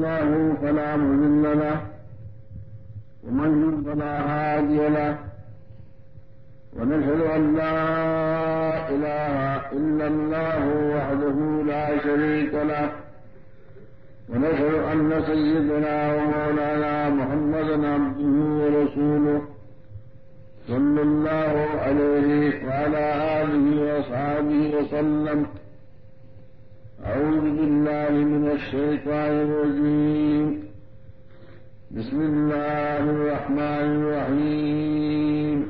الله فلا مضل له، ومن يضل فلا هادي له. ونشهد أن لا إله إلا الله وحده لا شريك له. ونشهد أن سيدنا ومولانا محمدا عبده ورسوله صلى الله عليه وعلى آله وأصحابه وسلم. أعوذ بالله من الشيطان الرجيم. بسم الله الرحمن الرحيم.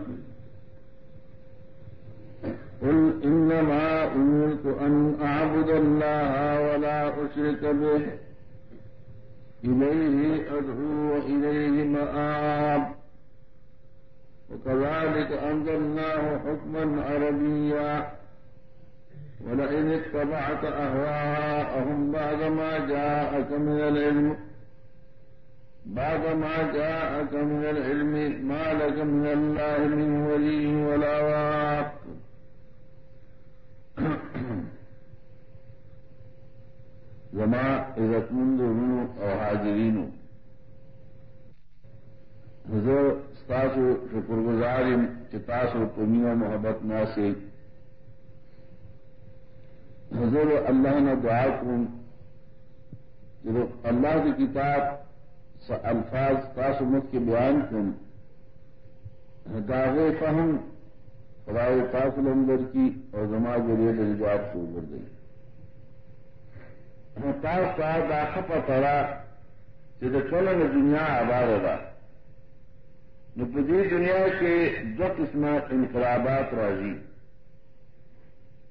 قل إنما أمرت أن أعبد الله ولا أشرك به. إليه أدعو وإليه مآب. وكذلك أنزلناه حكما عربيا. ولئن اتبعت أهواءهم بعدما جاءك من العلم بعدما جاءك من العلم ما لك من الله من ولي ولا واق. وما إذا منذ أو حاضرين حضور، ستاسو شکر گزارم چتاسو پنیا محبت نہ سے حضور اللہ نے دعا کن اللہ کی کتاب الفاظ تاسمت کے بیان کن داغ فہم، خدائے تاث اندر کی اور زما ذریعے جواب سے ابھر گئی۔ ہاں، تاس کا داخت پڑا جب چلو نے دنیا آباد رہا نپدی دنیا کے دو قسم انقلابات راضی۔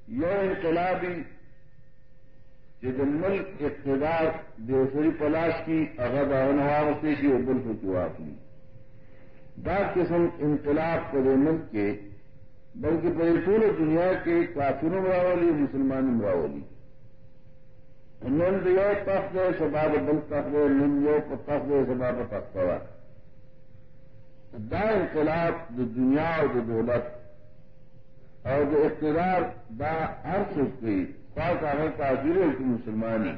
یو انقلابی جب ملک اقتدار دیوسری پلاش کی اگر اغداوتے کی اور بل کو اپنی بعض قسم انقلاب کرے ملک کے، بلکہ پورے دنیا کے کافروں راولی مسلمان راولی نند یو تخت سباب بل تخت نند یو تخت سباب تخت دا انقلاب د دنیا اور د دولت اور جو اقتدار دا ہر سوچ گئی خاص آنے کا ضرور کی مسلمانی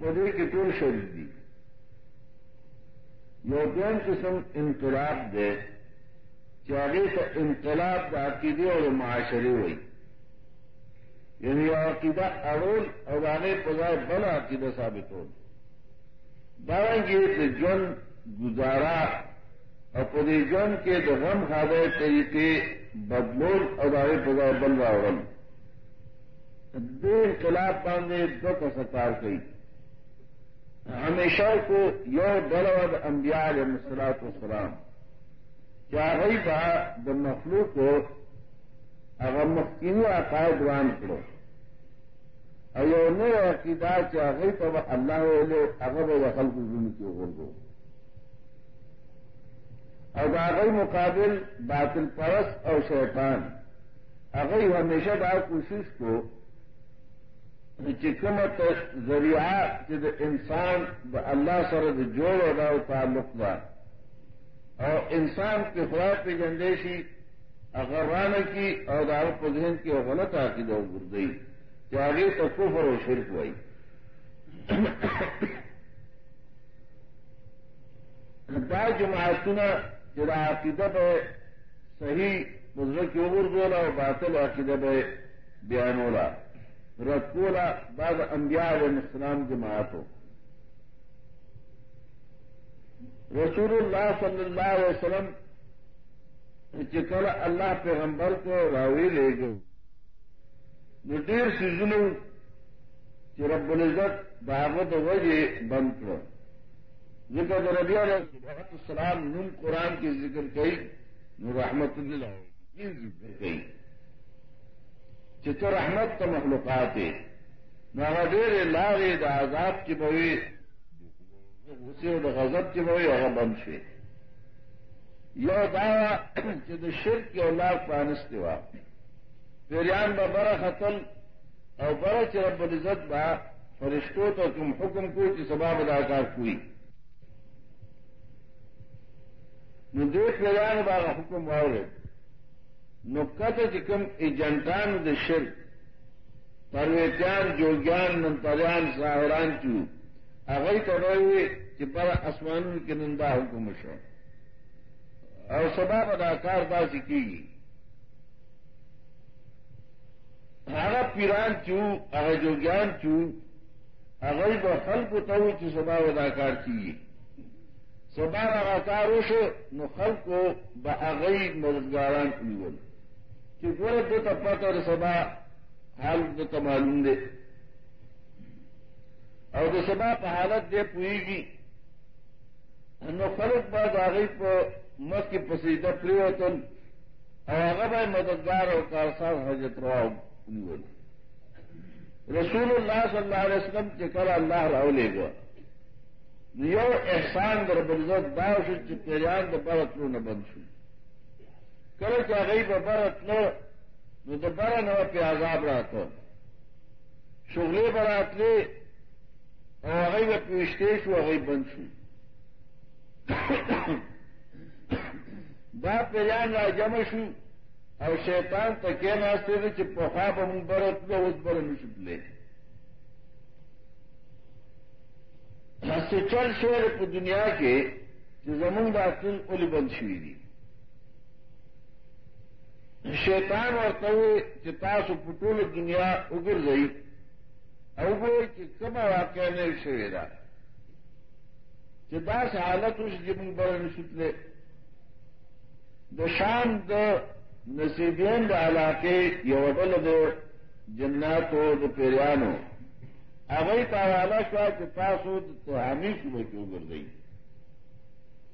پدے کی ٹول شریف دی. یورپین قسم انقلاب دے چاہے تو انقلاب کا عقیدے اور معاشرے ہوئی. یعنی عقیدہ اڑول اور پذائے بڑا عقیدہ ثابت ہو. بارہ گے جن گزارا اور پودی جن کے جو غم کھادے طریقے بدلول اور پذائے بل رہا دو انقلاب باندھے دو کا سکار کی ہمیشہ کو یو بلود انبیاء علیہ مسلاط وسلام چاہی با د مخلوق کو اگر مخکینی عقائد وان کرو۔ ایو نو عقیدہ چاہی تو اللہ علیہ اگر دخل کو ظلم کی غلبو اور باغی مقابل باطل پرس اور شیطان۔ اگر ہمیشہ بار کوشش کو چکمت ذریعہ جد انسان ب اللہ سرد جوڑ ادا تعلق دا اور انسان کے خوراک کی جندیشی اگر ران کی اور دارت ذہن کی اور غلط عقید اور گردئی کہ آگے تو کفر و شرک ہوئی۔ دا جماعتنا جدا عقیدت ہے صحیح بزرگ کی عبور بولا اور باطل عقیدت ہے بیانولا رسولا بعض انبیاء علیہ السلام جماعت ہو رسول اللہ صلی اللہ علیہ وسلم چکل اللہ پیغمبر کو راوی لے گئے۔ نٹیر سیزنوں رب العزت دعوت وجہ بند کرو۔ ذکر ربیع علیہ السلام نم قرآن کی ذکر کئی نور رحمت اللہ کی ذکر کئی۔ چتر احمد کا مخلوقات ہے نہ ڈیر لارے دا آزاد کی بوئی اسے غزب کی بوئی اور بنشے یو دعوا چد شرک کی اولاد پانس دیوا پیریان با برا خطل اور برا چرب العزت با فرشتوں تو تم حکم کو کہ سباب اداکار کوئی۔ نو دیکھ پیریان با حکم واؤ نقط چکم ایجنٹان د شرک پرویتیان جوگیان منتریان ساحران چو اگئی تو رہے کہ بڑا آسمان کے نندا حکم شو. اور سبا اداکار دا سیکھی گی هغه پیران چو هغه جوګیان چو هغه به خلکو ته وي چې سبا ودا کار کیږي. سبا هغه کار وشو، نو خلکو به هغه مددګاران نیول چې ګوره د ته پته سبا حال د ته معلوم دی او د سبا په حالت دی پوهیږي نو خلک به د هغې په مخ کې په سجده پرېوتل او هغه به مددګار او کارساز حضرت روا رسول اللہ صلی اللہ علیہ وسلم کے کل اللہ راؤ لے گا۔ یو احسان در بلزت باو شو چې پیریان د برت نو نه بند شو کله چې هغه په برت نو نو د بر نه په عذاب راته شغلې براتلې او هغه په شو هغه بند شو. دا پیریان را جمع شو، او شیطان ته کې ناشته دي برت له اوس بر نشو تللی هڅه چل شعر دنیا کې چې زمونږ اولی بند شوي شیطان ورته وي چې تاسو په ټوله دنیا وګرځئ. او وګورئ چې کومه واقع نه شوې ده. چې داسې حالت اوس چې مونږ بر نشو تللی د شام د نصیبین د علاقې یو ډول د جناتو د پیرانو هغه ته حواله شو چې تاسو د تهامي صوبه کې وګرځئ.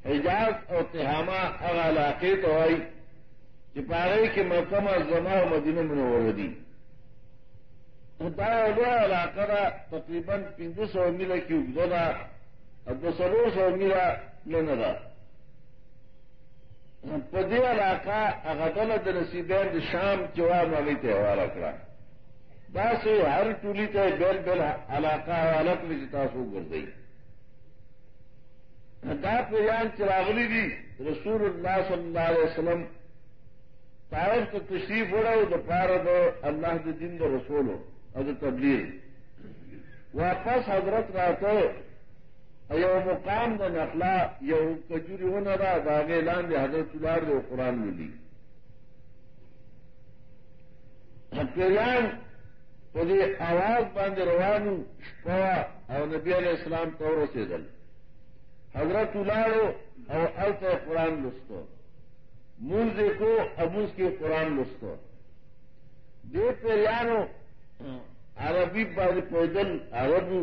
حجاز او تهامه هغه علاقې ته وایي چې پاره کې مکه معظمه او مدینه منوره دي دا یو علاقه ده، تقریباً پنځه سوه میله کې اوږده ده. او دوه څلور سوه میله لنه ده. په نصیبین د شام جواب مغی ته حواله کړه. دا سه هر ټولي ته بیل بیل علاقه حواله کړی چې تاسو ګرځئ دا پیان چراغلی دي رسول الله صلی الله علیه وسلم پارس تو تشریف ہو رہا ہو، تو پار دو اللہ کے دن دو رسول ہو اور تبلیغ۔ واپس حضرت رہا تو یہ مقام نہ نقلا یہ کچوری ہو نہ رہا تو آگے اعلان دے، حضرت چلار دو قرآن ملی دی۔ آواز باندھ روانو پوا اور نبی علیہ السلام طوروں سے دل حضرت الاڑو اور الف قرآن لستو۔ مونږ کو ابوس کې قران لستو دې پیرانو عربي باندې پوجل عربو۔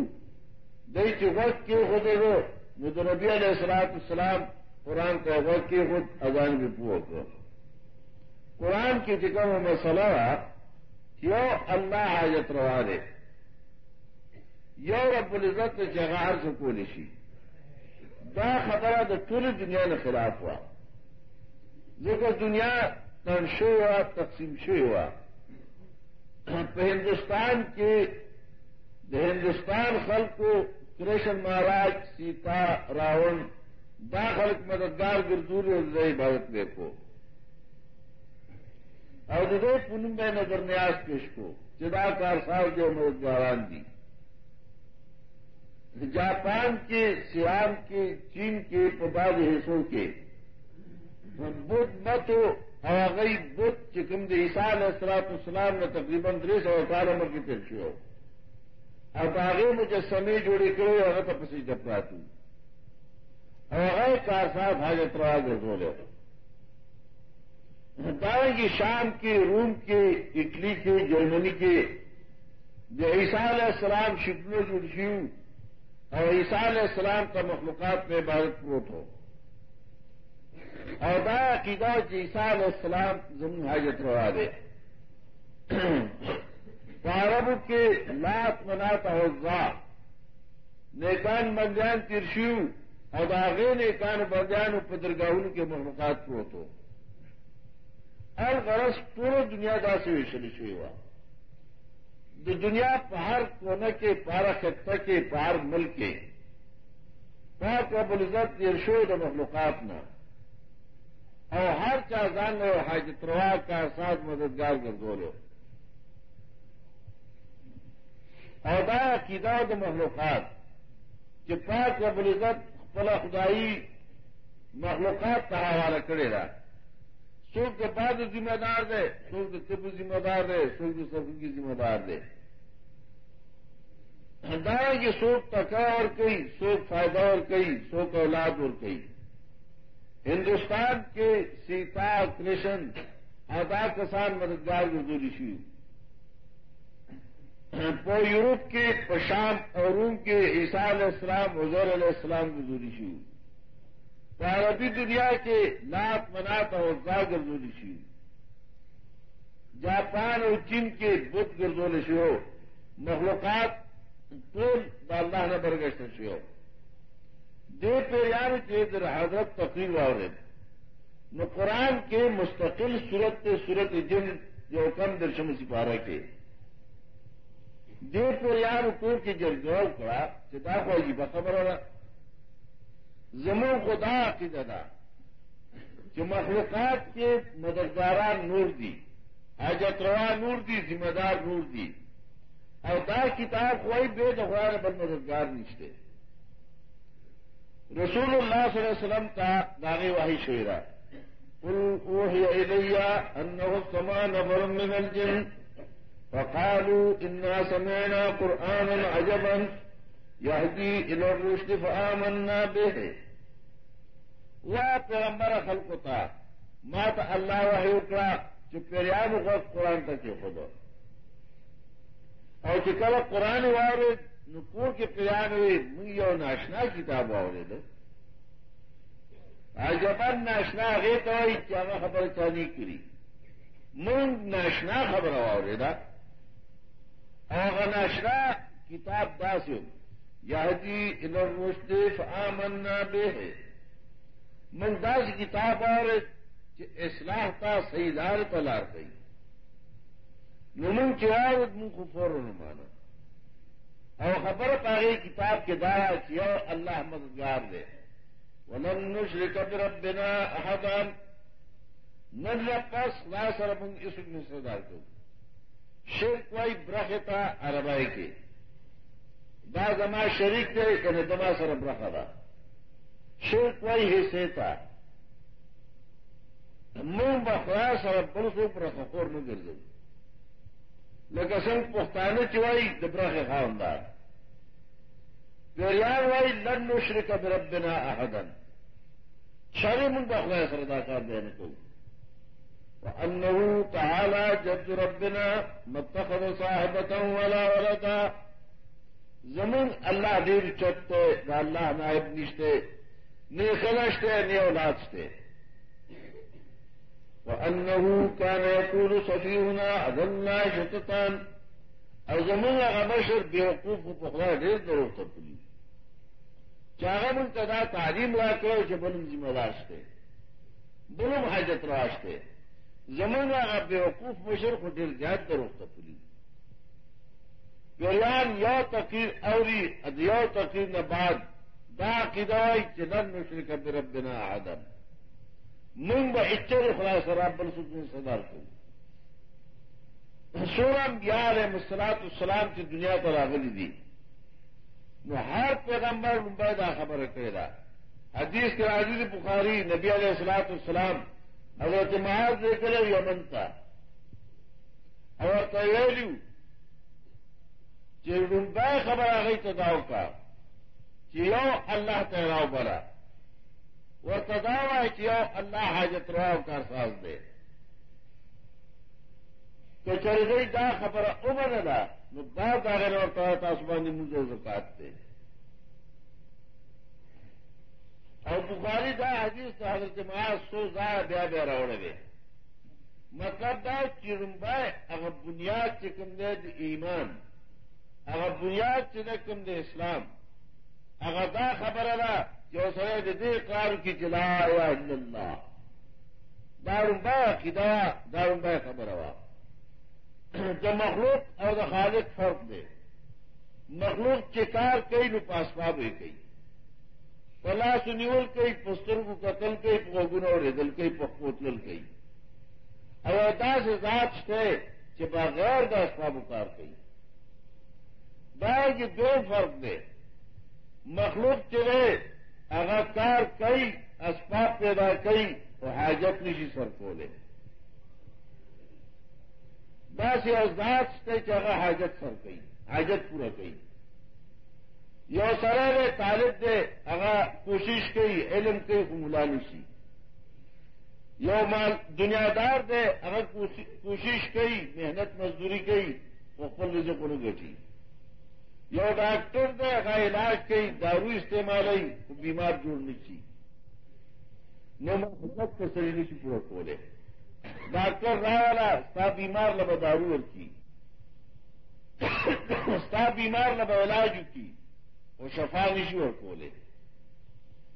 دئی چې وقت کې ہو نو نبی علیہ السلاط السلام قرآن کا وقت کې خود اذان بھی پوه کړ قرآن کې چې کوم مسله یو الله حاجت روا دی یو رب العزت چې هغه هر څه کولی دا خبره د ټول دنیا نه خلاف وه ځکه دنیا تن شوی وه تقسیم شوی وه په هندوستان کې د هندوستان خلکو کرشن مہاراج سیتا راون دا خلق مددگار گردور اور عبادت دیکھو اور دے پنم میں نظر نیاز پیش کو جدا کار صاحب جو مددگاران دی۔ جاپان کے، سیام کے، چین کے پباد حصوں کے۔ بدھ مت اور گئی بدھ چکم دے عیسال اثرات اسلام نے تقریباً تریس اور اٹھارہ عمر کی پیشی ہو او هغه مجسمه جوړې کړې هغه ته پسې جپراتو او هغه کار صاحب حاجت را ګرځولې دارنګه شام کې روم کې اٹلی کې جرمنی کې د عیسی علیہ السلام شکلو جوړ شیو او عیسی علیہ السلام کا مخلوقات میں عبادت پروت ہو۔ اور دا عقیدہ چې عیسی علیہ السلام زمون حاجت روا دے۔ عربو کې لات منات او ځا نیکان بندیان تیر شو او دا غې نیکان بندیانو په درگاہونو کې مخلوقات پروتو الغرض دنیا داسې ویشل شوی و د دنیا په هر کونه کې په هر خطه ملک کې پاک رب العزت تیر شوی د مخلوقات نه او هر چا ځان له حاجت روا کا ساز مددگار ګرځولو او دا عقیده مخلوقات کہ پاک رب العزت پلا خدائی مخلوقات کا حوالہ کرے گا سوکھ کے بعد ذمہ دار دے سوکھ کے طب ذمہ دار دے سوکھ کے سب کی ذمہ دار دے دائیں کہ سوکھ تکا اور کئی سوکھ فائدہ اور کئی سوکھ اولاد اور کئی ہندوستان کے سیتا کرشن آزاد کسان مددگار گزوری شو پو یورپ کے پشام اور روم کے عیسیٰ علیہ السلام، حضور علیہ السلام گزوری شو عربی دنیا کے نات منات اور گا گردولی شو جاپان اور چین کے بدھ گردول شو مخلوقات ٹول اللہ نے برگشت شو دے پیار کے در حضرت تقریر اور نو قرآن کے مستقل صورت صورت جن جو کم درشم سپارہ کے۔ دے پیار کو کی جرگاؤ کڑا چتا کو جی بخبر ہو زمو خدا کی ددا جو مخلوقات کے مددگاران نور دی۔ حاجت روا نور دی، ذمہ دار نور دی۔ اور دا کتاب کوئی بے دخوار بل مددگار نشتے رسول اللہ صلی اللہ علیہ وسلم کا داغے واہی شعرا انه سما نفر من الجن۔ فقالوا انا سمعنا قرانا عجبا يهدي الى الرشد فآمنا به۔ وہ پیغمبر خلق تھا مات اللہ وحی اکڑا جو پیریان کو قرآن تک خود اور چکل قرآن وارد والے نکور کے پیان ہوئی منگی اور ناشنا کتاب آورے دو آجبان ناشنا گے تو کیا خبر چانی کری منگ ناشنا خبر آورے دا اور ناشنا کتاب دا سے یادی ادھر مستف آمنا بے ہے من داس کتاب اور اصلاح تا صحیح لار پلار گئی نمن چار من کو فوراً مانا اور خبر پاگئی کتاب کے دارا کیا اللہ مددگار دے. ولن نشرک بربنا احدا نن پس لا سر من اس میں سردار کو شرک وائی برختا عربائی کے. دا زما شریک دے کہ دما سر برخا دا. شرک وائی حصے تھا من بخرا سر بلسو پر خور میں گر گئی لکه څنګه پښتانه چې وایي د برخه خاوندار. ګریان وایي لن نشرک بربنا احدا. شری من د خدای سره دا کار دی نه کوو. وأنه تعالى جد ربنا ما اتخذ صاحبة ولا ولدا. زمون الله ډیر چته دا الله نائب نشته نه خلشته نه اولاد شته. وأنه كان يقول صفيهنا أذلنا شتتان او زمون هغه بشر بیوقوف په خدای ډېر درو ته پلی چاغه مون کدا تعلیم راکړو بلم ذمہ دار شته بلم حاجت راشته. زمون هغه بیوقوف بشر خو ډېر زیات درو ته پلی ګریان یا تقیر اوری ادیو تقیر نه بعد دا قیدای چې نن نشرک بربنا عدم. منگ ب اچر خدا سراب بل سکون صدار کو سورم یار مسلاط السلام کی دنیا پر آگلی دی۔ ہر پیغمبر ممبئی دا خبر کرے گا حدیث کے عزیز بخاری، نبی علیہ السلاط السلام حضرت معاذ دے کرے یمن تھا اور تیلیو کہ ممبئی خبر آ گئی تو داؤ کا کہ یو اللہ تہراؤ بڑا۔ وہ تداوا کیا اللہ حاجت روا کا ساز دے۔ تو چل گئی دا خبر عمر دا بات آگے لوٹتا تھا آسمانی مجھے زکات دے۔ اور بخاری دا حدیث تو حضرت معاذ سو زا بیا بیا روڑے گئے مطلب دا چرمبائے اگر بنیاد چکم دے ایمان، اگر بنیاد چکم دے اسلام اگر دا خبر اللہ جو سر دے کار کی چلا اللہ۔ دارمبا کی دوا دارمبا خبر ہوا جو مخلوق اور خالق فرق دے۔ مخلوق چکار کئی نو پاسپا ہوئی گئی پلا سنیول کئی پستر کو قتل کئی پوگن اور ادل کئی پوتل کئی۔ اور دا سے ذات تھے کہ بغیر دا اسباب اتار کئی۔ دا کہ دو فرق دے۔ مخلوق چلے، اگر کار کئی، اسباب پیدا کئی، تو حاجت نشی جی سر کھولے بس یہ ذات سے چاہا حاجت سر کئی، حاجت پورا کئی۔ یو سرے طالب دے، اگر کوشش کئی، علم کے ملا نشی یو مال دنیا دار دے، اگر کوشش کئی، محنت مزدوری کئی وہ پل رزق کو گٹی یو ڈاکٹر دے اگر علاج کئی دارو استعمال تو بیمار جوڑنی چی نو حکومت کو سرینے کی پورا کھولے ڈاکٹر رہا والا ستا بیمار لبا دارو کی ستا بیمار لبا علاج کی وہ شفا نشی اور کھولے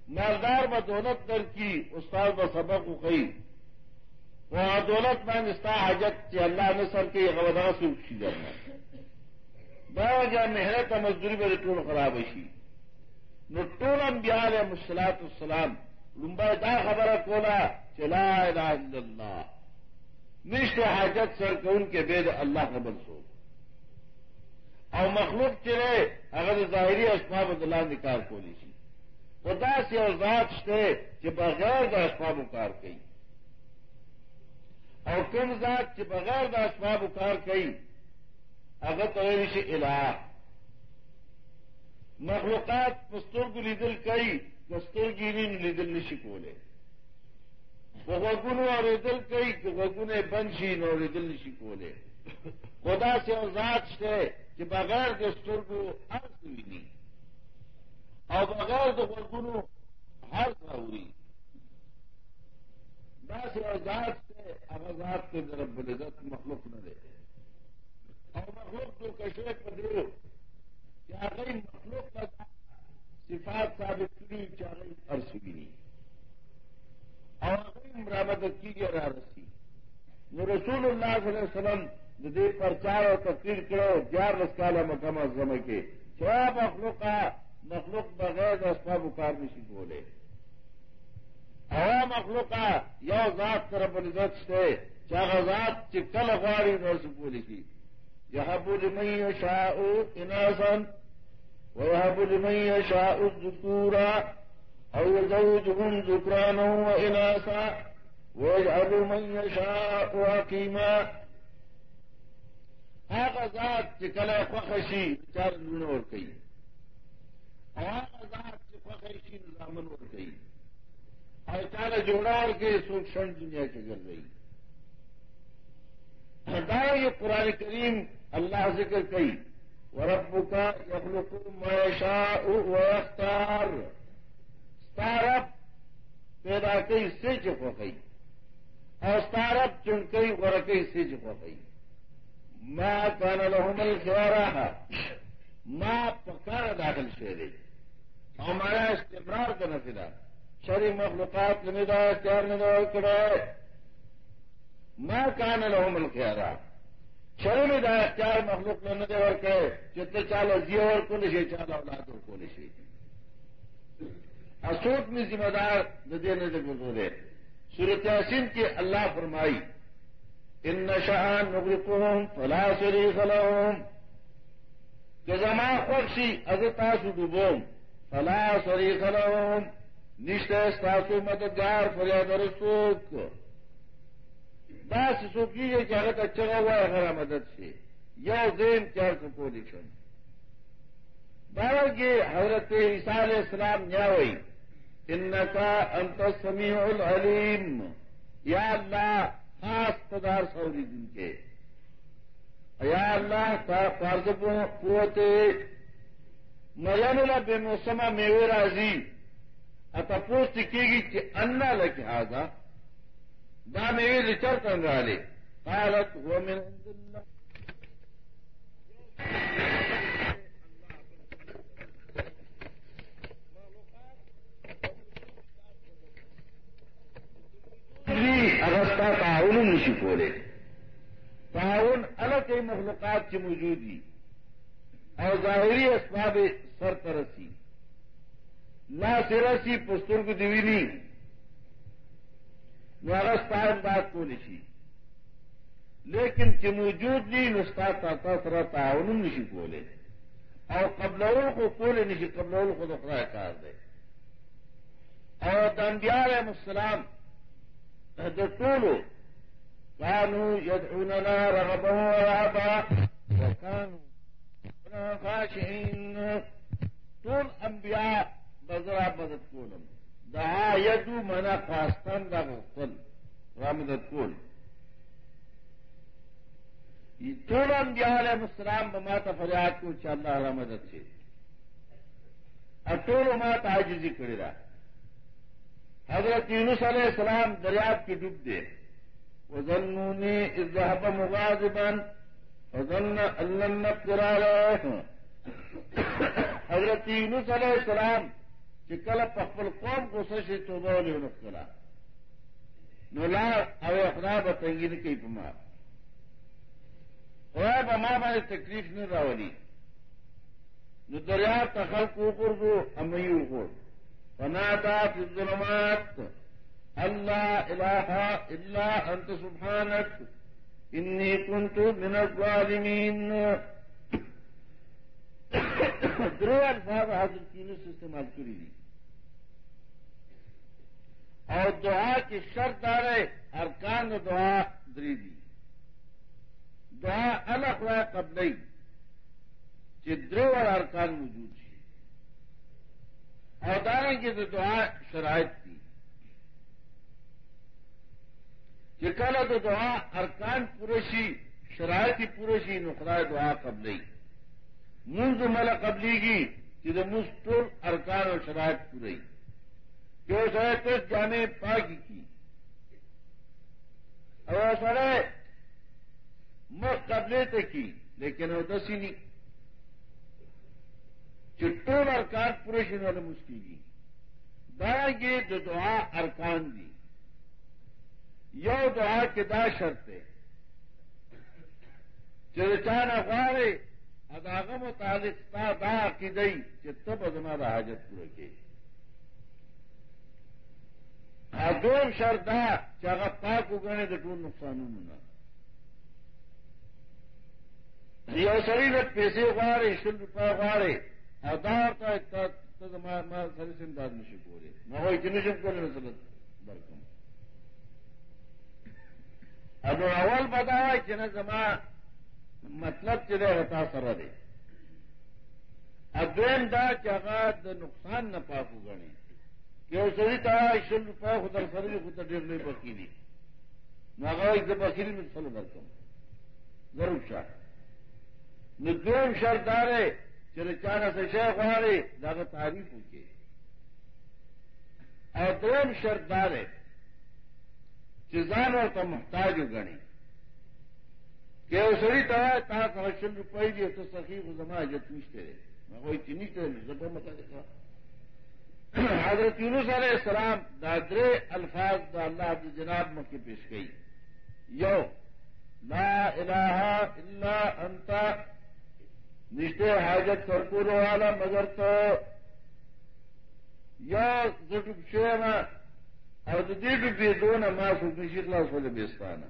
مالدار ب دولت در کی استاد ب سبق اخی وہ دولت مند استا حاجت اللہ نے سر کے غودا سے اٹھی جانا۔ با محنت مزدوری میں ٹول خراب ہوئی نو ٹول انبیاء علیہ مسلاط السلام لمبا دا خبر کولا چلا الہ الا اللہ. نشت حاجت سر کے ان کے بید اللہ قبل سو. اور مخلوق چلے اگر ظاہری اسباب اللہ نکال کو لی سی خدا سے اور ذات سے کہ بغیر دا اسباب اکار کئی. اور کم ذات کے بغیر دا اسباب اکار کئی اگر تو الہ. مخلوقات پستر کو لیدل کئی کستر گیری لیدل نشی کولے. وہ وگن اور ادل کئی کہ وگن بنشین اور ادل نشی کولے. خدا سے اور ذات سے کہ بغیر دستور کو عرض ہوئی نہیں. اور بغیر تو گنو ہر ضروری دس آزاد سے آزاد کے طرف بولے مخلوق نہ دے. اور مخلوق تو کیسے پدے کیا گئی مخلوق کا صفات ثابت کی کیا گئی عرص بھی اور گئی مرامت کی گیا رسی۔ وہ رسول اللہ صلی اللہ علیہ وسلم دے پرچار اور تقریر کرو گیار رس کالا مقام زمے کے۔ کیا مخلوق کا، مخلوق بغیر دستا بکار نہیں بولے۔ ہوا مخلوق کا، یو ذات طرف عزت سے چاہ ذات چکل اخباری نور سے بولی کی یہ بول مئی شاہ انسن وہ بول مئی شاہ ذکورا او زوجهم ذکرانا و اناسا ويجعل من يشاء حكيما هذا ذات چکل فخشی چار نور کئی آزاد سے فخری نظامن ہو گئی اور چار جوڑا اور کے سوکشن دنیا کے گھر گئی ہٹاؤ قرآن کریم اللہ ذکر کئی۔ ورب کا یخلق میشا اختار ستارب پیدا کئی سے چپ ہو گئی۔ اور ستارب چن کئی ورکئی سے چپ ہو گئی۔ میں کان الحمل خیارا ماں پکار داخل شہرے ہمارا استمرار کا نتیجہ۔ شری مخلوقات ندا چار ندا کرا میں کان لو مل کے آ رہا چار مخلوق نے ندے اور کہ جتنے چالو جیو اور کو نشے چالو اولاد اور کو نشے اسوٹ میں ذمہ دار ندے ندے گزرے سورت حسین کی اللہ فرمائی، ان نشان نغرقهم فلا شریف لهم۔ کہ زما خوشی ازتا سڈوبوم فلا شریک لهم۔ نشته ستاسو مددگار، فریاد رسوک۔ دا سوکیږي چې هغه ته چغه وای هغه مدد شي یو دین چار کو کولی شم بارگی حضرت عیسیٰ علیہ السلام نیاوئی انکا انت السمیع العلیم۔ یا اللہ، خاص پدار سوری دن کے۔ یا اللہ تا فرض پوتے ملانولا بے موسما میوے راضی۔ اتپوس کی گی کہ انا لگے آگا دا میوے رچر کر رہے قالت وہ میرے اگستا تعاون نشی کولے۔ تعاون الگ کئی مخلوقات کی موجودگی اور ظاہری اسباب سر ترسی لا سرسی پستر کو دیوینی نارستا بات کو نشی۔ لیکن کہ موجود نہیں نستا تا سر تعاون نشی بولے اور قبل کو کول نہیں قبل کو تو خدا کار دے۔ اور دنبیار السلام جو ٹولو کانو یدعوننا رغبا ورهبا وکانو خاشعین۔ ټول انبیاء بزرا مدد کولم۔ دعا یدو منا خواستان دا غفتل را مدد کول ټول انبیاء علیہ السلام بما ته فریاد کو چې الله را مدد شي ټول ما ته عاجزي را. حضرت یونس علیہ السلام دریاب کی ڈوب دے. وزنونی اذهب مغاضبا وظن ان لم نقدر عليه حضرت یونس علیہ السلام چې کله په خپل قوم غوسه شي توبه ولې ونه کړه نو لا او خدا به تنګین کوي په ما. خدای به ما باندې تکلیف نه راولي نو دریاب ته خلق وګورځو امي وګورځو فنادى في الظلمات. أن لا إله إلا أنت سبحانك إني كنت من الظالمين درو الفاظ حضرت یونس استعمال کری دی. اور دعا کی شرط دارے، ارکان دعا دری دی دعا الگ ہوا قبل درو اور ارکان موجود ہے اور کی تو دعا شرائط تھی کہ تو دعا ارکان پورشی، شرائطی پورشی نقرائے دعا قبل منز مل قبلی کی کہ مستر ارکان اور شرائط پورئی جو شرائط جانے پاک کی۔ اور سرے مت قبلے تک کی، لیکن وہ دسی نہیں۔ چٹور ارکان پورے شروع مشکل کی۔ دارا یہ جو دعا ارکان دی۔ یو دعا کے دا شرطے چرچان اخبارے اداغ متعلق تا دا کی دئی کہ تب ازما دا حاجت پورے کے۔ دوم شردا چاہ پاک اگنے تو ٹول نقصان ہونا یہ شریر پیسے اگاڑے شل روپئے اگاڑے ادار تا ما سره سم داد نشي کولی نو وای چې نشم کولی مثلا برکم ابو اول بداوای چې نه زما مطلب چې ده تا سره دی. اذن دا چې هغه د نقصان نه پاکو غني یو سړي ته شل روپیا خو در سره خو ته ډېر لوی بکی دي نو هغه یې د بخیری مثال درکم ضرور شه نو دویم شرط داره چلے چار سے شیخ ہمارے زیادہ تعریف ہو کے. اور دون شردار ہے چزان اور تو محتاج گڑی کہ اسری طرح تا کمرشل روپئے بھی تو سخی کو زما جو پوچھتے رہے. میں کوئی چینی زبر متا دیکھا حضرت یونس علیہ السلام دادرے الفاظ دا اللہ عبد جناب مکہ پیش گئی۔ یو، لا الہ الا انتا نشتے حاجت سرکولو والا مگر تو۔ یا زٹو شینا اور دې ډوبې دونه ما خو نشي خلاصول بیستانه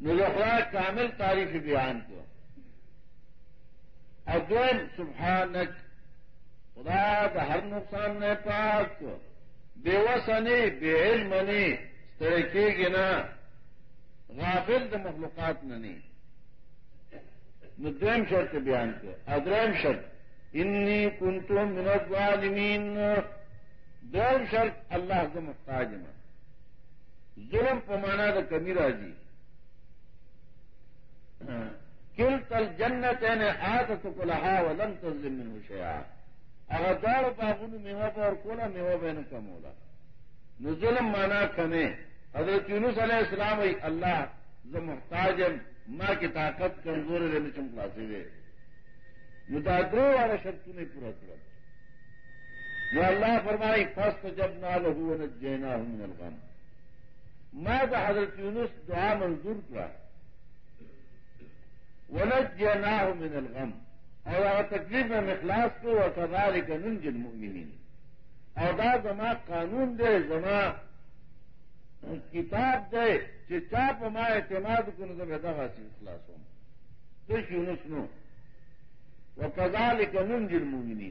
نو لخوا کامل تعریف بیان کو۔ ادوین سبحانک خدا د هر نقصان نه پاک. بے وسنی بے علم نی. ستړی کېږي نه. غافل د مخلوقات نه نه شرط بیان کیا ادریم شرط، انی کنتم من الظالمین. دویم شرط اللہ کا محتاج میں ظلم پمانا تو کمی راجی کل تل جنت نے آت تو کلہا ولم تظلم من ہوشیا اگر دوڑ باغن میوا پہ اور کولا میوا بہن کم ہوگا نو ظلم مانا کمے حضرت یونس علیہ السلام اللہ ز محتاج ماں کی طاقت، کمزور ہے میں چمکلا سے گئے متادرو والا شرط نے پورا کر جو اللہ فرمائی فسٹ جب نہ لہو نہ جینا ہوں الغم. میں تو حضرت یونس دعا منظور کرا. ولد جینا ہوں من الغم. اور اگر تکلیف میں مخلاص کو اور سردار کا نن جن اور دا زما قانون دے، زما کتاب دے چې چا په اعتماد کو نو زه به دغه سي خلاصوم سرش یونس نو۔ وہ کزال قانون جرمونی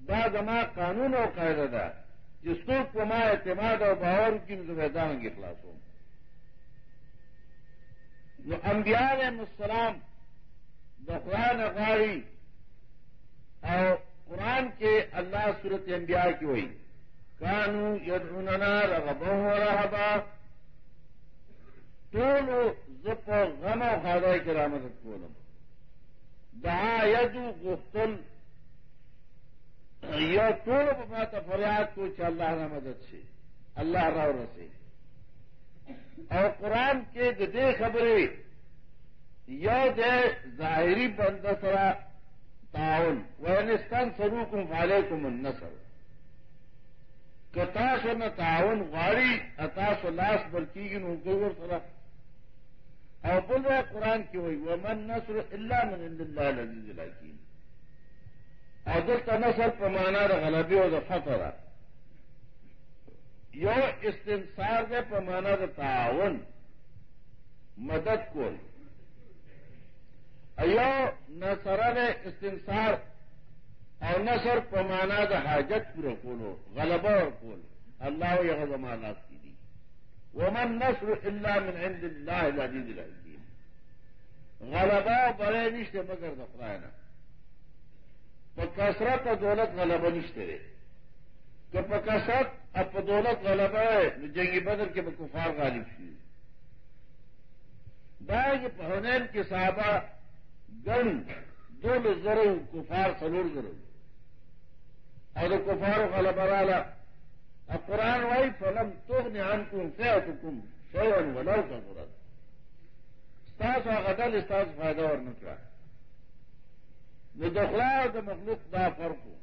با زما قانون اور قاعدہ تھا جس کو کما اعتماد اور باور کی نظر کے خلاف ہوں۔ جو امبیال السلام دفران اخاری اور قرآن کے اللہ صورت انبیاء کی ہوئی۔ کانو یدعوننا رغبا و رہبا ٹولو زپ غم و خادہ کرامت کولم دعا یدو گفتل یا ٹول بات فریاد کو چل اللہ رہ مدد سے۔ اللہ راؤ رسے۔ اور قرآن کے گدے خبریں یا دے ظاہری بندسرا تعاون ونستان سروکم علیکم النصر۔ کتاس و نہ تعاون غاری اتاس و لاس بلکی گن گور سرا۔ اور بول رہا قرآن کی ہوئی وہ من نصر اللہ من اللہ العزیز الحکیم اور دل کا نصر پمانا غلبی اور فتح یو استنصار دے پمانا تعاون، مدد کو ایو نصر استنصار اور نصر پمانا دا حاجت پورا کولو، غلبہ اور کول اللہ یہ زمانات کی دی۔ ومن نصر اللہ من عند اللہ العزیز الحکیم غلبہ بڑے نشتے مگر دفرائنا تو کثرت اور دولت غلبہ نشتے رہے تو کثرت اب دولت غلبہ ہے جنگی بدر کے بکفار غالب سی بائیں پہنین کے صحابہ گن دو ضرور کفار سلور ضرور اور کفار غلط والا، اب قرآن وائی، فلم تو نیان کم کیا کم سوئن ولو کا ضرورت استاذ و غدل، استاذ فائدہ اور نکلا نو دخلا اور مخلوق دا فرق ہو.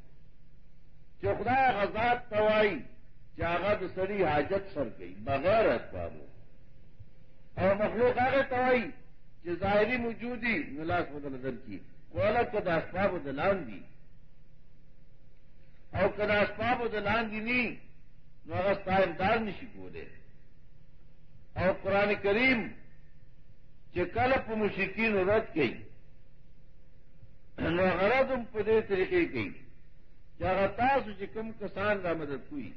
چخلا غزاد توائی جاغد سری حاجت سر گئی، بغیر اسباب اور مخلوق آگے توائی کہ ظاہری موجودی نلاس بدل کی. وہ الگ کو داسپاب و دلان دی اور کداسپاب و دلان دی نہیں نو اگستا امداد نشی کو دے اور قرآن کریم کہ کلپ مشکین رد گئی نو غرض پدے طریقے گئی کیا تاس کم کسان کا مدد ہوئی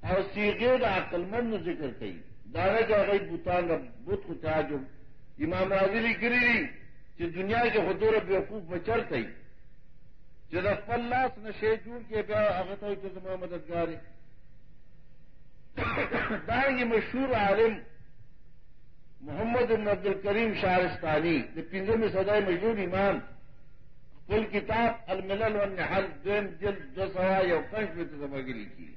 اور سیگے کا عقل مند ذکر کئی دادا کا گئی بوتان کا بت کو چاہ جو امام راضی گری رہی چې دنیا کې حضور بیوقوف بچر کوي چې د خپل لاس نشي جوړ کې بیا هغه ته چې زما مددګار دا یې مشهور عالم محمد بن عبد الکریم شارستانی د پنځمې صدای مشهور امام، خپل کتاب الملل و والنحل، دویم جلد دو سوا یو پنځ په تسمه کې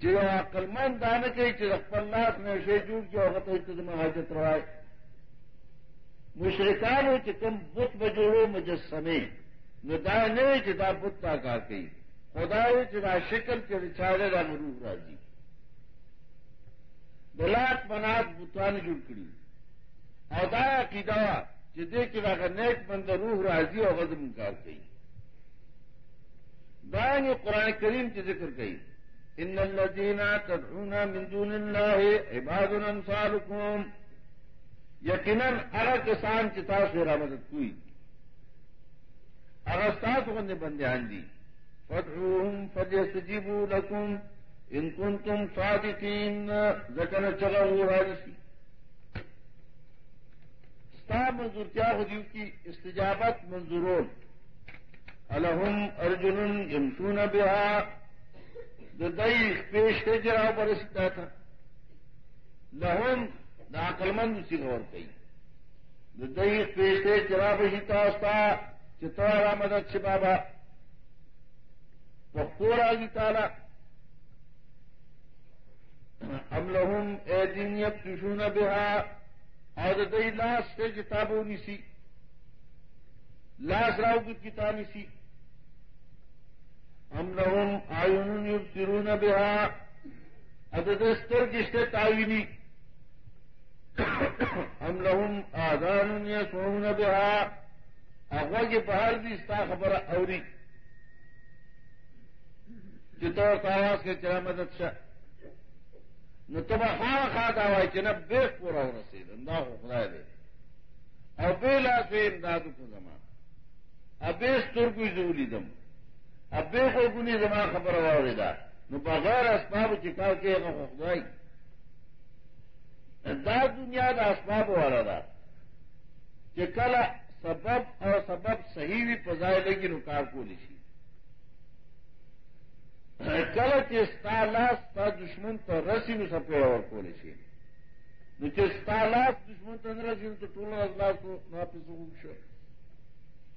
لیکي چې یو عقلمن دانه کوي چې خپل لاس نشي جوړ کې هغه ته چې زما حاجت راوي مشرکانو چې کوم بت بجوړو مجسمه نو دا نه بت تا کار کوي خدای چې شکل کې رچاله دا مروح راځي بلات منات بوتان جوړ کړی او دا عقیده چې دې نیک بند روح راځي او غضب انکار کوي دا نه قران کریم چې ذکر کوي ان الذين تدعون من دون الله عباد امثالكم یقیناً اگر کسان چتا سے مدد ہوئی اگر سات بندے بندیان دی فتح فج سجیب لکم ان کن تم صادقین زکن چلا ہوا سی ستا منظور کیا ہوگی کی استجابت منظورون الحم ارجن یمسون بہا دئی پیش ہے جرا پر سکتا تھا۔ لہم دا عقلمند سی غور کئی۔ دئی پیشے چرا بہی تاستا چتوارا مدد سے بابا۔ پورا گی تالا۔ ہم لہم اے دین اب ٹیشون بہا۔ اور دئی لاس سے کتابوں نیسی لاس راؤ کی کتاب نیسی ہم لہم آئن یبصرون بہا ادستر جس تعینی ہم لہم آدان یا سونا نہ بہا اغوا کے باہر بھی استا خبر اوری جتور تاواز کے چرا مدد شا نہ تم خواہ خواہ دعوی کہ نہ بے پورا ہو رسید. انداز خدا دے. ابے لا سے امداد کو زمان. ابے استر کو ضروری دم. ابے کو گنی زمان خبر ہوا رہا نو بغیر اسباب چکا کے خدائی. دا دنیا دا اسباب والا دا. کہ کل سبب اور سبب صحیح بھی پذائے لگی نکار کو لسی کل چستا لاس تا دشمن تو رسی نو سپیڑ اور کو لسی نو چستا لاس دشمن تو رسی تو ٹول اللہ کو واپس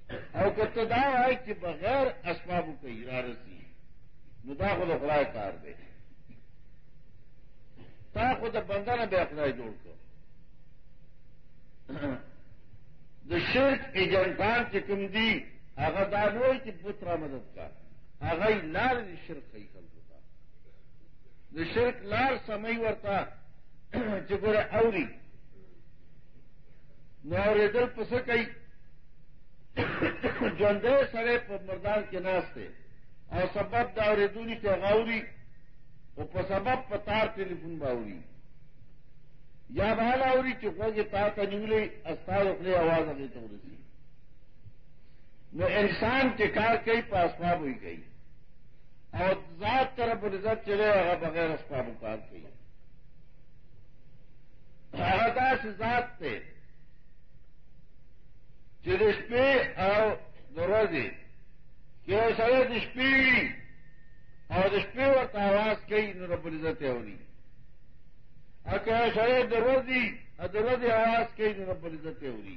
شو او کته دا وای چې بغیر اسباب کوي را رسی. نو دا خو کار دی. تا خو د بندانه به خدای جوړ کړ. د شرک ایجنټان چې کوم دي هغه دا نوې چې مدد کا هغه لار د شرک کوي خلکو ته. د شرک لار سمي ورته، چې ګوره اوري نو اورېدل پسه کوي ژوندې سره په مردان کې ناشته او سبب دا اورېدونی چې غاوري او په سبب په تار ټلیفون باوري یا بحال آوری چکو کے تا تجولے استاد اپنے آواز ابھی تو رسی نو انسان کے کار کئی پاسباب ہوئی گئی اور ذات طرف رزت چلے اگر بغیر اسباب کار گئی حرداس ذات تھے چرشپے اور دروازے کہ سر دشپی اور دشپے اور آواز کئی نو رب العزت ہو رہی اکا سڑے دروازی دروازی آواز کے رب العزت ہو رہی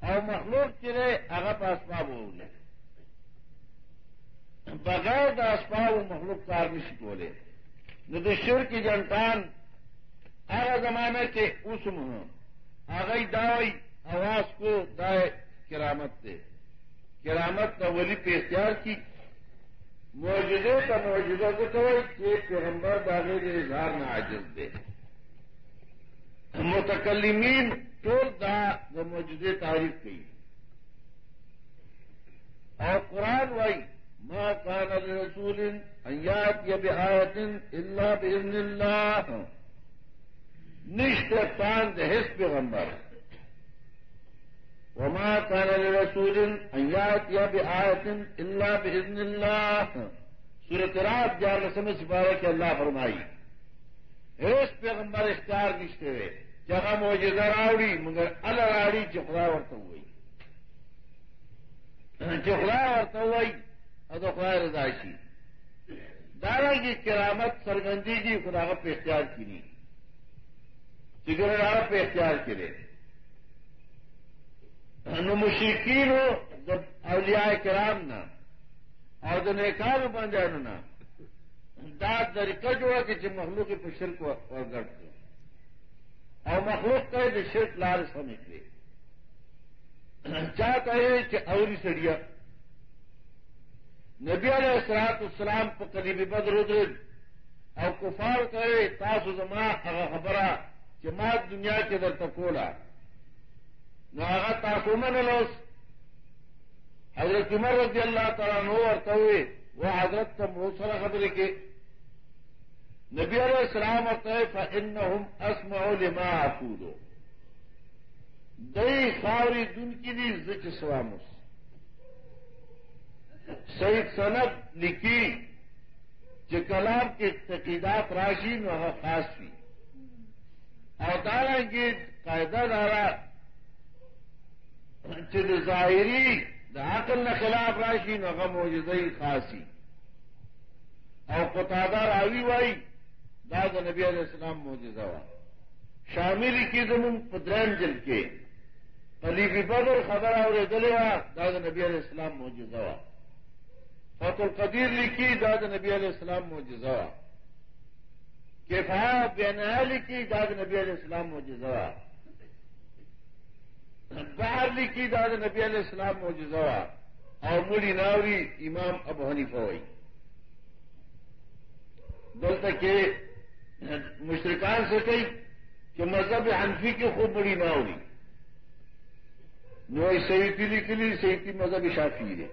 اور مخلوق چرے اگر پاسپاب ہو گئے۔ بغیر اسپاب مخلوق کار میں سکولے۔ ندشر کی جنتان اگر زمانے کے اس میں آگئی داوئی آواز کو دائے کرامت دے۔ کرامت کا ولی پہ اختیار کی۔ موجودے کا موجودہ کو تو کہ پیغمبر باغے کے اظہار نہ عاجز دے۔ متکلمین ٹول دا وہ موجودے تعریف کی۔ اور قرآن وائی ماں کان رسول ایات یا بحایت اللہ بزن اللہ۔ نشت پان دہس پیغمبر۔ وما كان لرسول ان ياتي بآية الا باذن الله. سورت رات گیارہ سمے سپارہ کے اللہ فرمائی اس پیغمبر اختیار نشتے ہوئے. جگہ موجودہ راوڑی، مگر الراڑی چخلا ورت ہوئی. چخلا ورت ہوئی ادوخلا رضاشی دارا کی کرامت سرگندی جی خدا پہ اختیار کی نہیں چکر پہ اختیار کرے نو مشرقین جب اولیاء کرام نا اور جو نیکار بن جائے نا داد طریقہ جو ہے کہ مخلوق کے شرک اور گڑ کے اور مخلوق کہے جو شرک لال سمجھ لے چاہ کہے کہ اوری سڑیا نبی علیہ السلاط اسلام کو قریبی بدر ادر اور کفار کہے تاس زما خبرہ کہ ماں دنیا کے در تکولا نو هغه تاسو منلوس حضرت عمر رضی اللہ تعالیٰ نو ورته وي و حضرت ته مو سره خبرې کې. نبی علیہ السلام ورته فانهم اسمعوا لما اقول دای خاوري دن کی دي زچ سواموس سید سند لکھی چې کلام کې تقیدات راشي، نو خاص وي. او دارنګه قاعده دارا چې د ظاهري عقل نه خلاف راشي نو هغه معجزه خاصي او قطاده راوي وای، دا د نبی عليه السلام معجزه وا شامل کی زمون په درم جل کې. علی بی بدر خبر اورېدلې وا دا د نبی عليه السلام معجزه وا فتح القدیر لیکي، دا د نبی عليه السلام معجزه وا کفایه بینه لیکي، دا د نبی عليه السلام معجزه وا لکھی داد نبی علیہ السلام موجزہ اور مڑی ناوری امام ابو حنیفہ ہوئی. بولتا کہ مشرقان سے کہی کہ مذہب حنفی کی خوب بڑی ناوری. نو صحیح کلی کلی صحیح کی مذہب شافی ہے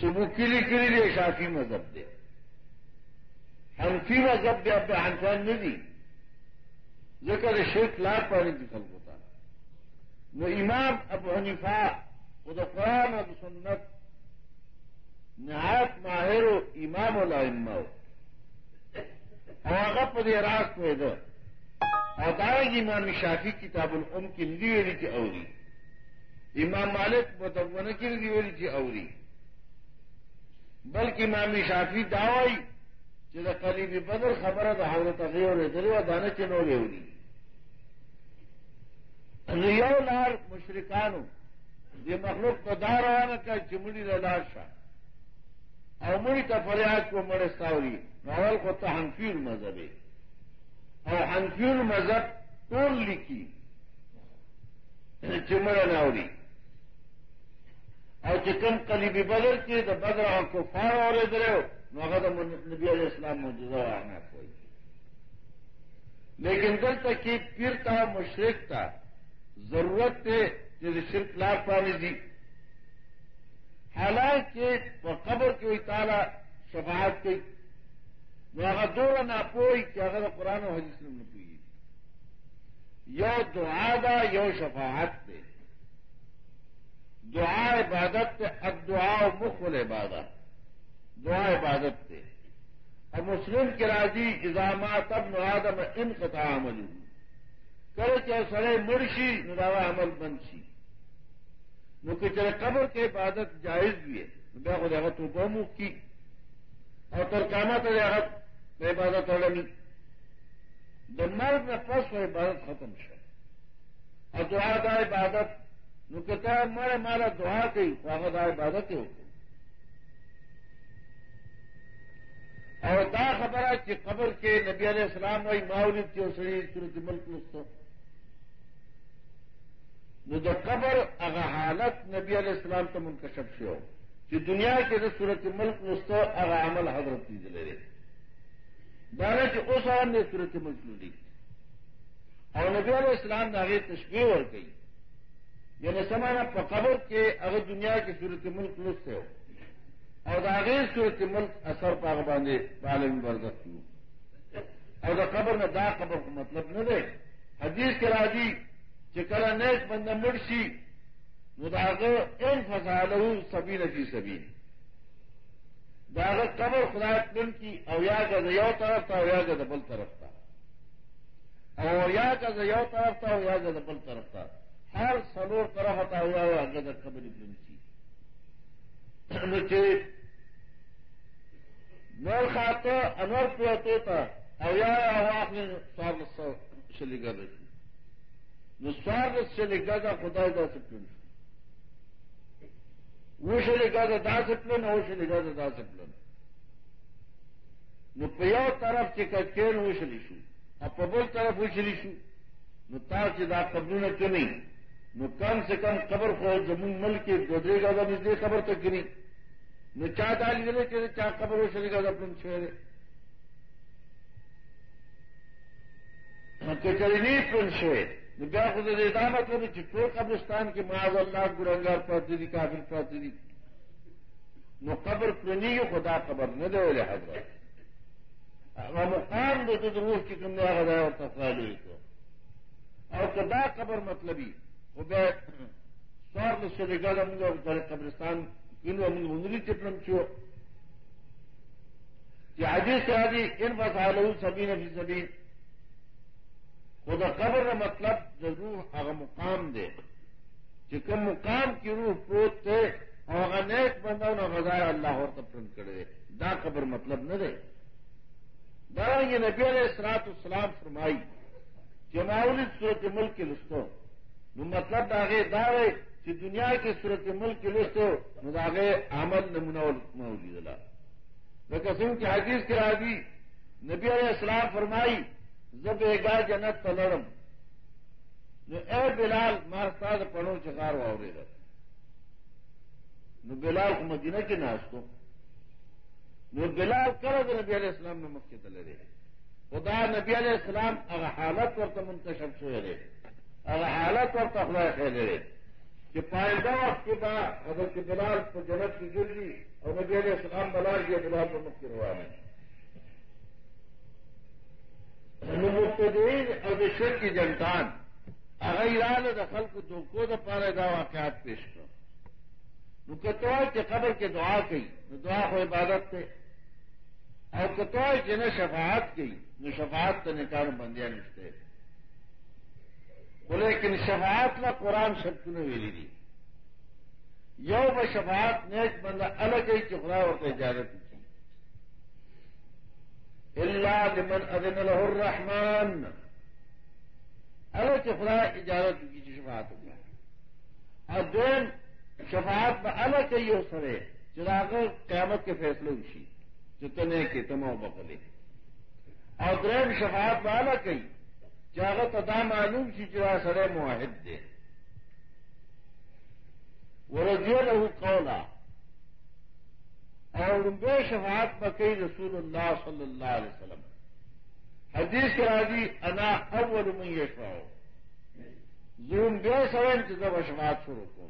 صبح کلی کلی لے شافی مذہب دے. حنفی مذہب دے، اب حنفان نہیں دی ذکر شیخ لاکھ پانی کی خلق ہوتا وہ امام ابو حنیفہ وہ تو قرآن اب سنت نہایت ماہر و امام الما اور پر یہ راست کو ادھر اور دائیں امام شافی کتاب العم کی ندی ویلی کی اوری۔ امام مالک متون کی ندی ویلی کی اوری۔ بلکہ امام شافی دعوی جب قریبی بدل خبر ہے تو حضرت غیر دلو دانے چنو گے اوری ریو لال مشرقانو یہ مخلوق تو دار آنا کا چمڑی لال شاہ اور مڑی کا فریاد کو مڑے ساوری ناول کو تو ہنفیل مذہب ہے اور ہنفیل مذہب ٹول لکھی چمڑ ناوری اور چکن کلی بھی بدل کی تو بدر اور کو فار اور ادھر مگر نبی علیہ السلام موجودہ آنا کوئی لیکن دل تک کی پیر تھا مشرق تھا ضرورت تھے جیسے شرک لاکھ پانی دی حالانکہ قبر کی ہوئی تالا شفاعت کی۔ وہ نہ پوئی کہ اگر قرآن و حدیث نے پوئی۔ یو دعا دا، یو شفاعت دے۔ دعا عبادت تے، اب دعا مخل عبادت۔ دعا عبادت تے۔ اب مسلم کے راضی اضامات اب نوادم ان قطع عمل کرے چاہے سڑے مرشی نراوا عمل بنسی نو کہ چلے قبر کے عبادت جائز بھی ہے۔ بیا خود اگر تو بہمو کی۔ اور ترکانا تو اگر عبادت اڑنی دماغ میں پس وہ عبادت ختم شے اور دعا دا عبادت، نو کہتا مرے مارا دعا کی واغ دا عبادت ہی ہوتی اور دا خبر ہے کہ قبر کے نبی علیہ السلام وائی ماولد کی اسری صورت ملک لستو نو د قبر هغه حالت نبی علیہ السلام ته منکشف شو. چې دنیا کې د صورت ملک لستو هغه عمل حضرت دې لري. دا نه چې اوس هم د صورت ملک لري. او نبی علیہ السلام دا هغه تشبیه ورکړي یعنی سمانا په قبر کې هغه دنیا کې صورت ملک لسته او دا هغه صورت ملک اثر په هغه باندې عالم برزخ او دا قبر نه دا قبر مطلب نه دی. حدیث کې راځي چې کله نیک بنده مړ شي نو دا هغه ان فزاله سبیل فی سبیل. دا قبر خدای تل کی، او یا که یو طرف ته او یا که بل طرف ته او یا که یو طرف ته او یا که بل طرف ته هر سلور طرف ته او یا هغه د قبر تل کی نو نور خاطه انور پروتو ته او یا هغه خپل صاحب شلیګا نو سوار سے لکھا تھا خدا ڈسپلن وہ سے لکھا تھا ڈسپلن وہ سے لکھا تھا ڈسپلن نو پیو طرف سے کچین وہ سے لکھوں اب پبل طرف وہ سے لکھوں نو تار سے دا قبر نے چنی نو کم سے کم قبر کو زمین مل کے گودرے گا تھا نژدے قبر تک گری نو چاہ ڈالی دے کہ چاہ قبر وہ سے لکھا تھا، اپنے چھوڑے۔ کچری نہیں پن شوئے بیا خو دې دا مطلب چې ټول قبرستان کې معاذ الله ګورنګار پاتې دي کافر پاتې دي نو قبر پرنی خدا قبر نه دی ولې حضرت۔ هغه مقام د دې روح چې کوم نه هغه او تفاعل او کدا قبر مطلبي خو به سوار له شریګا د موږ د قبرستان کینو موږ مونږ چې پرم شو چې حدیث راځي ان فسالو سبین فی سبین۔ خدا قبر کا مطلب ضرور اگر مقام دے۔ کہ مقام کی روح پروت تھے اور نیک بندہ نہ غذائے اللہ اور تپسند کرے دا قبر مطلب نہ دے۔ دا یہ نبی علیہ السلاط السلام فرمائی کہ معاون صورت ملک کے لستوں نو مطلب داغے دارے کہ دنیا کی صورت ملک کے لستوں نو داغے عمل نمونہ موجود اللہ میں قسم کی حدیث کرا دی نبی علیہ السلام فرمائی زب گا جنت پلڑم جو اے بلال مارتا پڑھو چکار واؤ نو بلال کو مدینہ کے ناچ نو بلال کرو تو نبی علیہ السلام میں مکے تلے رہے خدا نبی علیہ السلام اگر حالت اور تم منتشب سوئے رہے اگر حالت اور تخلا کھیلے رہے کہ پائندہ وقت کے بعد اگر کہ بلال کو جنت کی گر اور نبی علیہ السلام بلال کیا بلال کو مکے روا ہے مبتدین اور شر کی جنتان. اگر دخل کو دو کو دا پارے دا واقعات پیش کر نو کتوائے کہ قبر کے دعا کی نو دعا کو عبادت تے اور کتوائے کہ نہ شفاعت کی نو شفاعت تو نکال بندیا نستے بولے لیکن شفاعت نہ قرآن شبد نے ویلی دی یو ب شفاعت نیک بندہ الگ ہی چکرا اور اجازت کی اللہ لمن ادن الرحمان الگ چکرا اجازت کی شفاعت ہو گیا اور دین شفاعت میں الگ ہی ہو سرے چراغ قیامت کے فیصلے اسی جتنے کے تمام بکلے اور درین شفاعت میں الگ ہی چاغت ادا معلوم سی چرا سرے معاہد دے وہ رضی رہو کولا اور بے شفاعت بکئی رسول اللہ صلی اللہ علیہ وسلم۔ حدیث راضی، انا اول من یشفاؤ ظلم بے سوین کی زب شفاعت شروع کو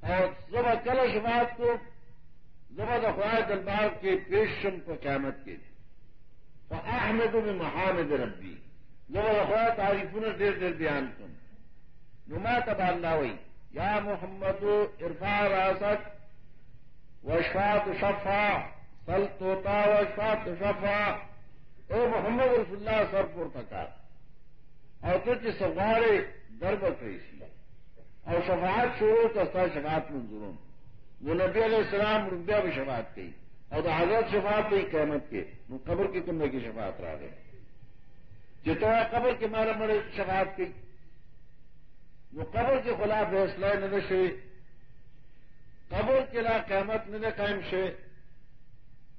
اور زب کل شفاعت کو زبر اخبار دلبار کے پیشم کو قیامت کے تو احمد میں محامد ربی۔ زبر اخبار تعریف نے دیر دیر بیان کن۔ نما تباللہ ہوئی یا محمد عرفا راست وشفات شفا، سل توتا وشفات شفا. او محمد رسول اللہ سر پور تکا۔ اور کچھ سوارے درب کریسی اور شفاعت شروع تو ستا شفاعت منظوروں۔ وہ نبی علیہ السلام ربیہ بھی شفاعت کی۔ اور تو حضرت شفاعت بھی قیمت کے وہ قبر کی کمرے کی شفاعت رہا گئے جتنا قبر کے مارے مرے شفاعت کی۔ وہ قبر کے خلاف فیصلہ نہ شے قبر کے لا قیامت نہ قائم شے۔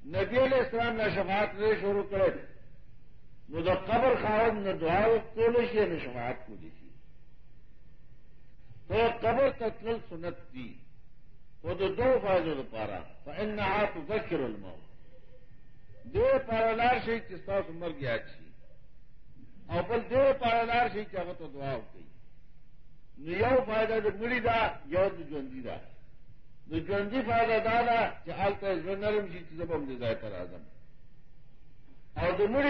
نبی علیہ السلام نہ شفاعت نہ شروع کرے۔ نو دا قبر خاون نہ دعا کو شے، نہ شفاعت کو دی تو قبر تطل سنت دی۔ وہ تو دو فائدوں تو پارا۔ ان نہ ہاتھ ذکر الماؤ دو پارالار سے کس طرح مر گیا اچھی۔ اور بل دو پارالار سے چاہو تو دعا ہو گئی۔ نو یو فائدہ د مړی دا، یو د ژوندۍ دا۔ د فائدہ دا ده چې حالت نرم شي چې زبم دې ځای ته راځم او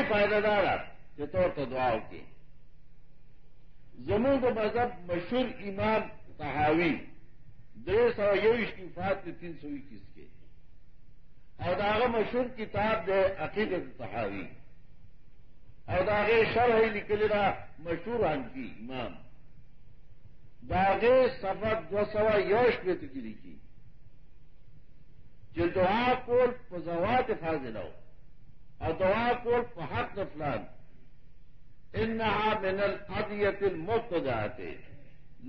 فائدہ دا ده چې تور ته دعا وکړي زمون د مذهب مشهور امام تحاوی درې سو یوش کی فات تین سو اکیس کے. اور داغه مشهور کتاب ده عقیدت تحاوی اور شرح لیکلی دا مشهور ان کی امام. داغے سفر دو سوا یوش پہ تکلی کی. جو دعا کول پزوات فاضل ہو، اور دعا کول پحق فلان انہا من الادیت المفت جاتے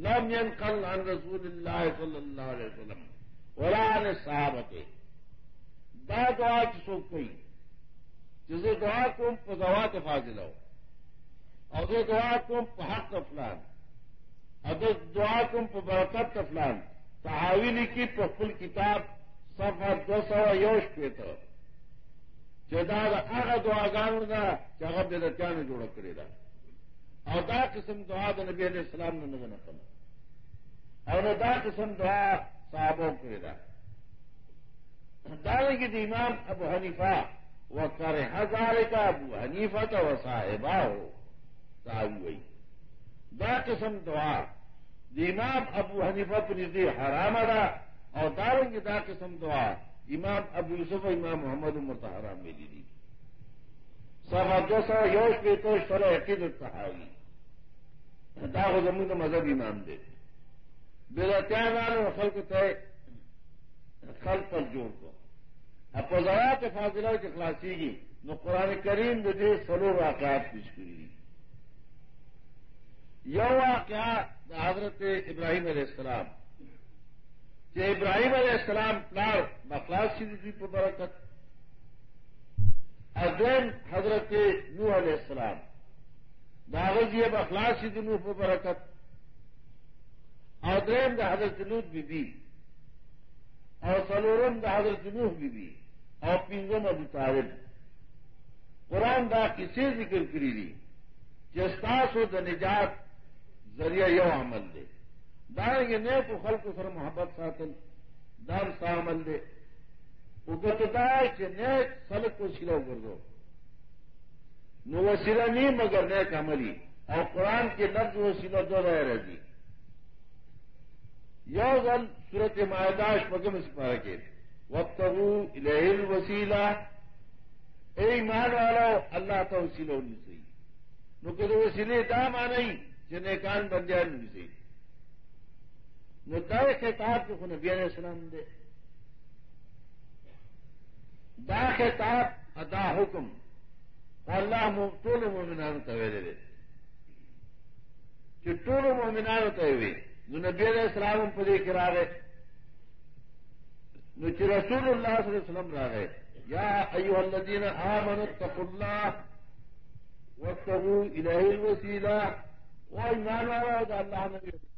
لم ينقل عن رسول اللہ صلی اللہ علیہ وسلم ولا عن صحابت دا دعا کی سو کوئی جسے دعا کو پزوات فاضل ہو، اور دعا کو پحق فلان اگر دعا کم په برکت تفلان تحاوی لکی په خپل کتاب صفحه دو سوه یو شپېته چې دا د هغه دعاګانو ده چې هغه بدعتیانو جوړه کړې ده او دا قسم دعا د نبی علیہ السلام نه نه نقل او نه دا قسم دعا صحابو کړې ده دارنګه د امام ابو حنیفه وکره هزار کا ابو حنیفه کا وصاحبہ ہو صاحب وئی دا قسم دعا د امام ابو حنیفہ پنزدی حرام ادا اور دارنگ دا قسم دعا امام ابو یوسف امام محمد عمر تو میری دی۔ سب دو سو یوش پہ تو سر عقید التحاوی دا ہو زمین کا مذہب امام دے۔ بے تیار خلق طے خل پر جوڑ کو اب پذرات فاضلہ کے خلاصی گی نو قرآن کریم دے سلو واقعات پیش کری یو واقعہ حضرت ابراہیم علیہ السلام۔ کہ ابراہیم علیہ السلام پلار بخلاص سی دی برکت۔ ادین حضرت نو علیہ السلام داغذ یہ جی بخلاص سی نو پر برکت۔ ادین دا حضرت لود بی بی، اور سلورم دا حضرت نوح بی بی، اور پنجم ابو طالب۔ قرآن دا کسی ذکر کری دی جستاس و دا نجات ذریعہ یو عمل دے۔ دائیں گے نیک و خلق سر محبت ساتل دار سامل دے۔ اگتتا ہے کہ نیک خلق کو سلو کر دو نو وسیلہ نہیں، مگر نیک عملی۔ اور قرآن کے لفظ وسیلہ دو رہ رہی یو غل صورت معداش پگم اس کے۔ وقت وسیلہ اے ایمان والا، اللہ کا وسیلہ ہونی چاہیے نو کہ وسیلے دام آ نہیں جنہیں کان بن جائے نہیں چاہیے نو دائے خطاب کو نبی علیہ السلام دے۔ دا خطاب ادا حکم۔ اللہ ٹول مومنان تویلے دے کہ ٹول مومنان تو ہوئے جو نبی علیہ السلام پدے کرا رہے نو چې رسول الله صلی الله علیه وسلم راغی۔ یا ایها الذین آمنوا اتقوا الله واتقوا الیه الوسیله و ایمان والو د الله نبی